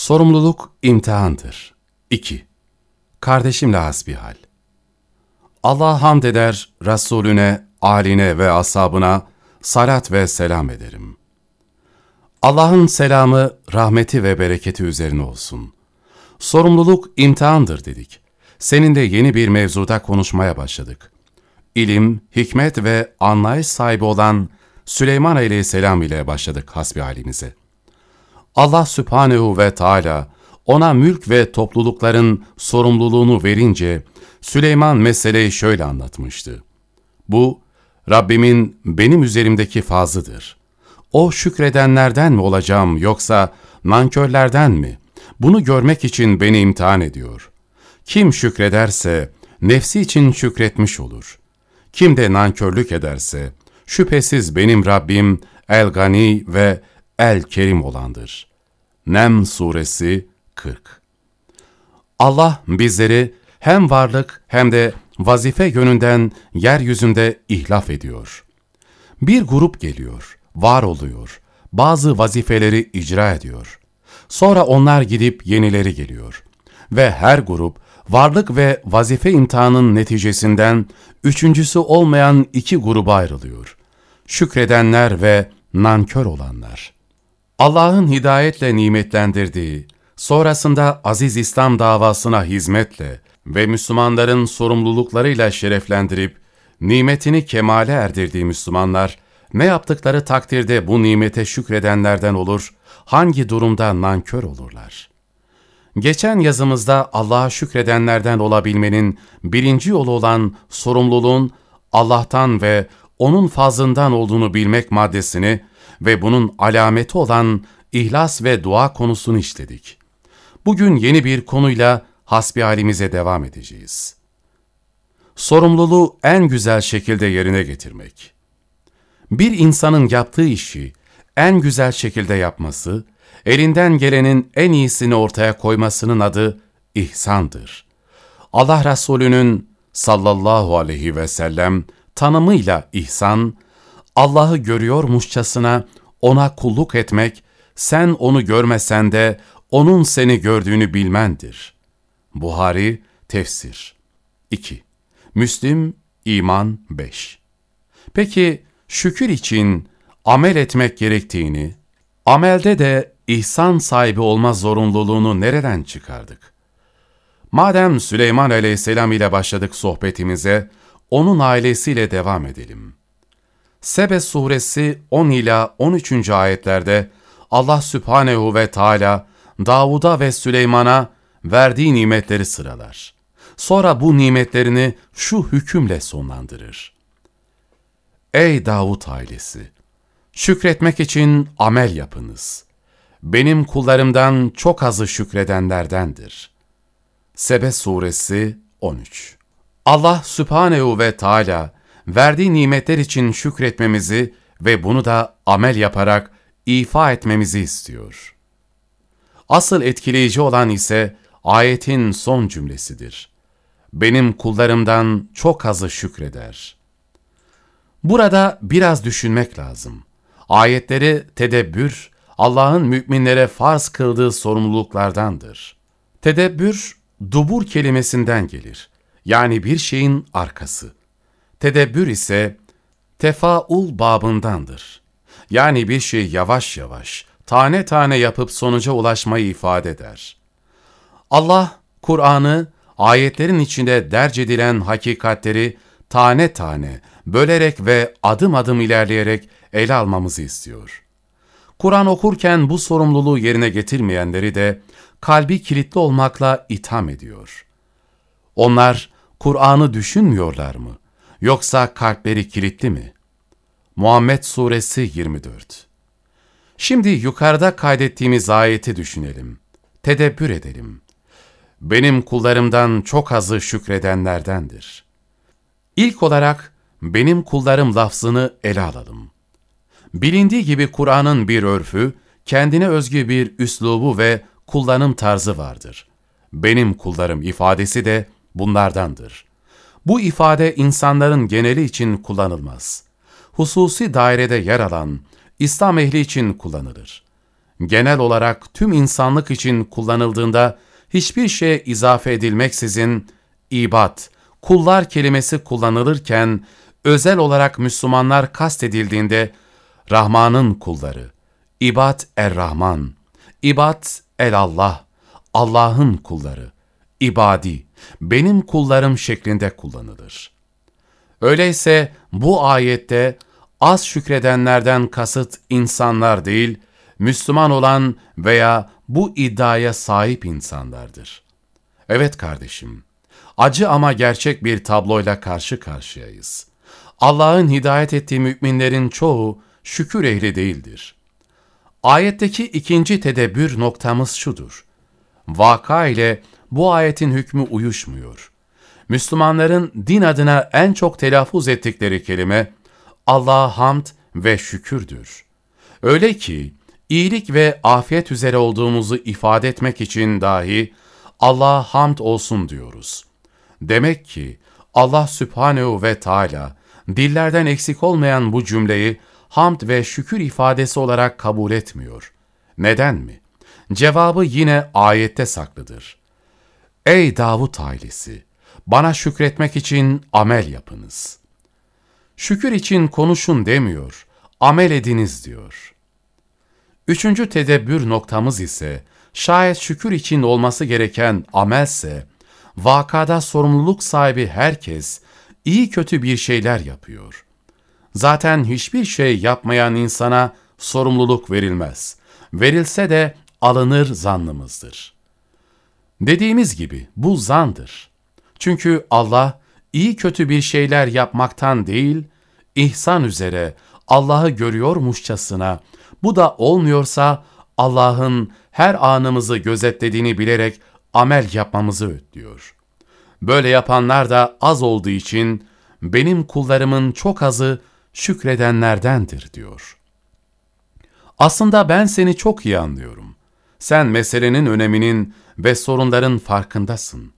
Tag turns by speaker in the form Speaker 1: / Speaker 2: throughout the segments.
Speaker 1: Sorumluluk imtihandır. 2. Kardeşimle hasbihal. Allah hamd eder, Resulüne, aline ve ashabına salat ve selam ederim. Allah'ın selamı, rahmeti ve bereketi üzerine olsun. Sorumluluk imtihandır dedik. Seninle yeni bir mevzuda konuşmaya başladık. İlim, hikmet ve anlayış sahibi olan Süleyman aleyhisselam ile başladık hasbihalimize. Allah Sübhanehu ve Teala ona mülk ve toplulukların sorumluluğunu verince Süleyman meseleyi şöyle anlatmıştı. Bu, Rabbimin benim üzerimdeki fazıdır. O şükredenlerden mi olacağım yoksa nankörlerden mi? Bunu görmek için beni imtihan ediyor. Kim şükrederse nefsi için şükretmiş olur. Kim de nankörlük ederse şüphesiz benim Rabbim El-Gani ve El-Kerim olandır. Nem Suresi 40 Allah bizleri hem varlık hem de vazife yönünden yeryüzünde ihlaf ediyor. Bir grup geliyor, var oluyor, bazı vazifeleri icra ediyor. Sonra onlar gidip yenileri geliyor. Ve her grup varlık ve vazife imtihanın neticesinden üçüncüsü olmayan iki gruba ayrılıyor. Şükredenler ve nankör olanlar. Allah'ın hidayetle nimetlendirdiği, sonrasında aziz İslam davasına hizmetle ve Müslümanların sorumluluklarıyla şereflendirip, nimetini kemale erdirdiği Müslümanlar, ne yaptıkları takdirde bu nimete şükredenlerden olur, hangi durumda nankör olurlar? Geçen yazımızda Allah'a şükredenlerden olabilmenin birinci yolu olan sorumluluğun Allah'tan ve O'nun fazlından olduğunu bilmek maddesini ve bunun alameti olan ihlas ve dua konusunu işledik. Bugün yeni bir konuyla hasbihalimize devam edeceğiz. Sorumluluğu en güzel şekilde yerine getirmek. Bir insanın yaptığı işi en güzel şekilde yapması, elinden gelenin en iyisini ortaya koymasının adı ihsandır. Allah Resulü'nün sallallahu aleyhi ve sellem tanımıyla ihsan, Allah'ı görüyormuşçasına ona kulluk etmek, sen onu görmesen de onun seni gördüğünü bilmendir. Buhari, Tefsir 2. Müslim, İman 5. Peki şükür için amel etmek gerektiğini, amelde de ihsan sahibi olma zorunluluğunu nereden çıkardık? Madem Süleyman aleyhisselam ile başladık sohbetimize, onun ailesiyle devam edelim. Sebe suresi 10 ila 13. ayetlerde Allah Sübhanehu ve Teala Davud'a ve Süleyman'a verdiği nimetleri sıralar. Sonra bu nimetlerini şu hükümle sonlandırır. Ey Davud ailesi! Şükretmek için amel yapınız. Benim kullarımdan çok azı şükredenlerdendir. Sebe suresi 13 Allah Sübhanehu ve Teala verdiği nimetler için şükretmemizi ve bunu da amel yaparak ifa etmemizi istiyor. Asıl etkileyici olan ise ayetin son cümlesidir. Benim kullarımdan çok azı şükreder. Burada biraz düşünmek lazım. Ayetleri tedebbür, Allah'ın müminlere farz kıldığı sorumluluklardandır. Tedebbür, dubur kelimesinden gelir. Yani bir şeyin arkası. Tedebbür ise tefaul babındandır. Yani bir şey yavaş yavaş, tane tane yapıp sonuca ulaşmayı ifade eder. Allah, Kur'an'ı, ayetlerin içinde derc edilen hakikatleri tane tane, bölerek ve adım adım ilerleyerek ele almamızı istiyor. Kur'an okurken bu sorumluluğu yerine getirmeyenleri de kalbi kilitli olmakla itham ediyor. Onlar Kur'an'ı düşünmüyorlar mı? Yoksa kalpleri kilitli mi? Muhammed Suresi 24 Şimdi yukarıda kaydettiğimiz ayeti düşünelim. Tedebbür edelim. Benim kullarımdan çok azı şükredenlerdendir. İlk olarak benim kullarım lafzını ele alalım. Bilindiği gibi Kur'an'ın bir örfü, kendine özgü bir üslubu ve kullanım tarzı vardır. Benim kullarım ifadesi de bunlardandır. Bu ifade insanların geneli için kullanılmaz. Hususi dairede yer alan İslam ehli için kullanılır. genel olarak tüm insanlık için kullanıldığında hiçbir şeye izafe edilmeksizin ibad, kullar kelimesi kullanılırken özel olarak Müslümanlar kastedildiğinde Rahman'ın kulları, ibad er-Rahman, ibad el-Allah, Allah'ın kulları, ibadi, benim kullarım şeklinde kullanılır. Öyleyse bu ayette az şükredenlerden kasıt insanlar değil, Müslüman olan veya bu iddiaya sahip insanlardır. Evet kardeşim, acı ama gerçek bir tabloyla karşı karşıyayız. Allah'ın hidayet ettiği müminlerin çoğu şükür ehli değildir. Ayetteki ikinci tedebbür noktamız şudur. Vaka ile bu ayetin hükmü uyuşmuyor. Müslümanların din adına en çok telaffuz ettikleri kelime Allah'a hamd ve şükürdür. Öyle ki iyilik ve afiyet üzere olduğumuzu ifade etmek için dahi Allah'a hamd olsun diyoruz. Demek ki Allah Sübhanehu ve Teala dillerden eksik olmayan bu cümleyi hamd ve şükür ifadesi olarak kabul etmiyor. Neden mi? Cevabı yine ayette saklıdır. Ey Davut ailesi! Bana şükretmek için amel yapınız. Şükür için konuşun demiyor, amel ediniz diyor. Üçüncü tedebbür noktamız ise, şayet şükür için olması gereken amelse, vakada sorumluluk sahibi herkes, iyi kötü bir şeyler yapıyor. Zaten hiçbir şey yapmayan insana sorumluluk verilmez. Verilse de alınır zannımızdır. Dediğimiz gibi bu zandır. Çünkü Allah iyi kötü bir şeyler yapmaktan değil, ihsan üzere Allah'ı görüyormuşçasına, bu da olmuyorsa Allah'ın her anımızı gözetlediğini bilerek amel yapmamızı öğütlüyor. Böyle yapanlar da az olduğu için benim kullarımın çok azı şükredenlerdendir diyor. Aslında ben seni çok iyi anlıyorum. Sen meselenin öneminin ve sorunların farkındasın.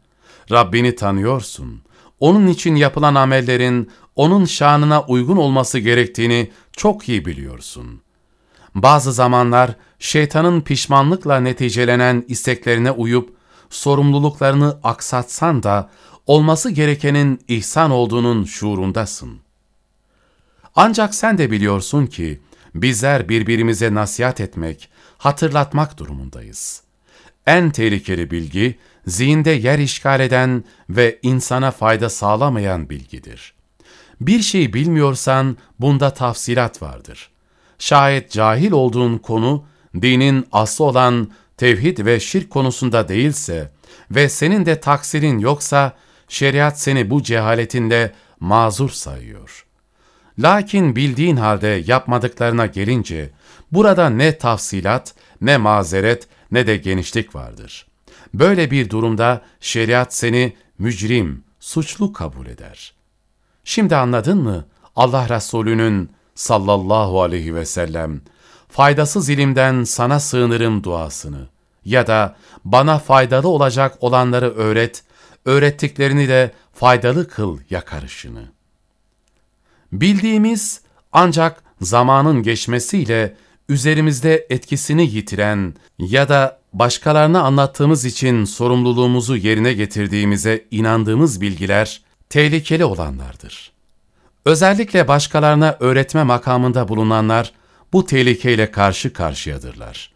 Speaker 1: Rabbini tanıyorsun. Onun için yapılan amellerin onun şanına uygun olması gerektiğini çok iyi biliyorsun. Bazı zamanlar şeytanın pişmanlıkla neticelenen isteklerine uyup sorumluluklarını aksatsan da olması gerekenin ihsan olduğunun şuurundasın. Ancak sen de biliyorsun ki bizler birbirimize nasihat etmek, hatırlatmak durumundayız. En tehlikeli bilgi, zihinde yer işgal eden ve insana fayda sağlamayan bilgidir. Bir şey bilmiyorsan bunda tafsilat vardır. Şayet cahil olduğun konu, dinin aslı olan tevhid ve şirk konusunda değilse ve senin de taksirin yoksa, şeriat seni bu cehaletinle mazur sayıyor. Lakin bildiğin halde yapmadıklarına gelince, burada ne tafsilat, ne mazeret, ne de genişlik vardır. Böyle bir durumda şeriat seni mücrim, suçlu kabul eder. Şimdi anladın mı Allah Resulü'nün sallallahu aleyhi ve sellem faydasız ilimden sana sığınırım duasını ya da bana faydalı olacak olanları öğret, öğrettiklerini de faydalı kıl yakarışını. Bildiğimiz ancak zamanın geçmesiyle üzerimizde etkisini yitiren ya da başkalarına anlattığımız için sorumluluğumuzu yerine getirdiğimize inandığımız bilgiler tehlikeli olanlardır. Özellikle başkalarına öğretme makamında bulunanlar bu tehlikeyle karşı karşıyadırlar.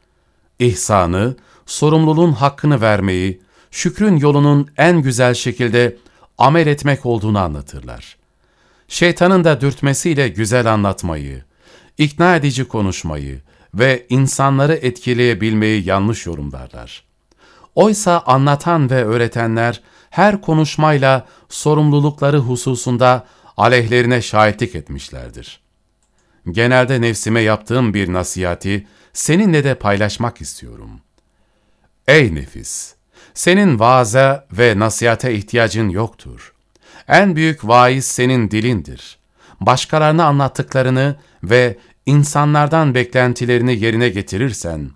Speaker 1: İhsanı, sorumluluğun hakkını vermeyi, şükrün yolunun en güzel şekilde amel etmek olduğunu anlatırlar. Şeytanın da dürtmesiyle güzel anlatmayı, ikna edici konuşmayı ve insanları etkileyebilmeyi yanlış yorumlarlar. Oysa anlatan ve öğretenler her konuşmayla sorumlulukları hususunda aleyhlerine şahitlik etmişlerdir. Genelde nefsime yaptığım bir nasihati seninle de paylaşmak istiyorum. Ey nefis! Senin vaaza ve nasihate ihtiyacın yoktur. En büyük vaiz senin dilindir. Başkalarına anlattıklarını ve insanlardan beklentilerini yerine getirirsen,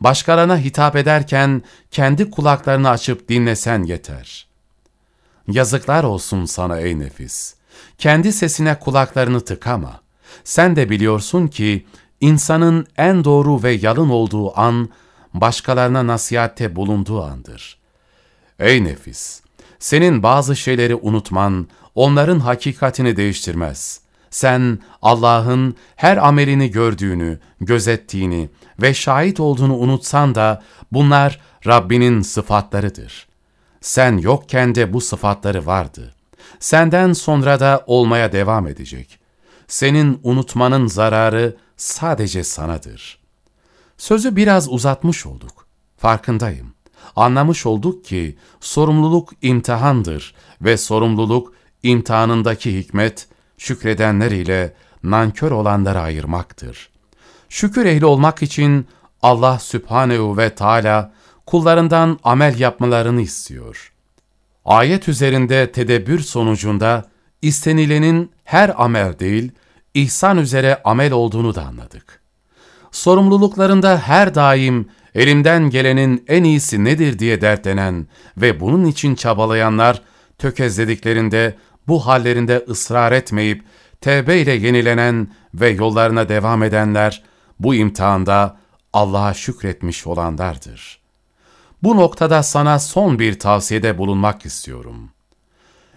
Speaker 1: başkalarına hitap ederken kendi kulaklarını açıp dinlesen yeter. Yazıklar olsun sana ey nefis. Kendi sesine kulaklarını tıkama. Sen de biliyorsun ki insanın en doğru ve yalın olduğu an, başkalarına nasihatte bulunduğu andır. Ey nefis! Senin bazı şeyleri unutman, onların hakikatini değiştirmez. Sen Allah'ın her amelini gördüğünü, gözettiğini ve şahit olduğunu unutsan da bunlar Rabbinin sıfatlarıdır. Sen yokken de bu sıfatları vardı. Senden sonra da olmaya devam edecek. Senin unutmanın zararı sadece sanadır. Sözü biraz uzatmış olduk. Farkındayım. Anlamış olduk ki sorumluluk imtihandır ve sorumluluk imtihanındaki hikmet şükredenler ile nankör olanları ayırmaktır. Şükür ehli olmak için Allah Sübhanehu ve Teala kullarından amel yapmalarını istiyor. Ayet üzerinde tedebbür sonucunda istenilenin her amel değil, ihsan üzere amel olduğunu da anladık. Sorumluluklarında her daim elimden gelenin en iyisi nedir diye dertlenen ve bunun için çabalayanlar tökezlediklerinde bu hallerinde ısrar etmeyip tevbe ile yenilenen ve yollarına devam edenler bu imtihanda Allah'a şükretmiş olanlardır. Bu noktada sana son bir tavsiyede bulunmak istiyorum.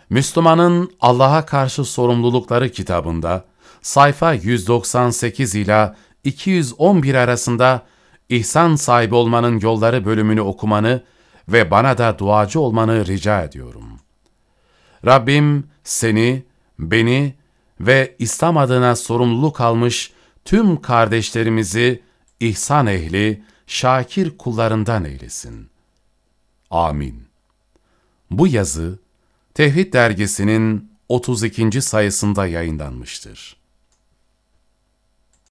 Speaker 1: Müslümanın Allah'a karşı sorumlulukları kitabında sayfa 198 ila 211 arasında ihsan sahibi olmanın yolları bölümünü okumanı ve bana da duacı olmanı rica ediyorum. Rabbim seni, beni ve İslam adına sorumluluk almış tüm kardeşlerimizi ihsan ehli, şakir kullarından eylesin. Amin. Bu yazı Tevhid dergisinin 32. sayısında yayınlanmıştır.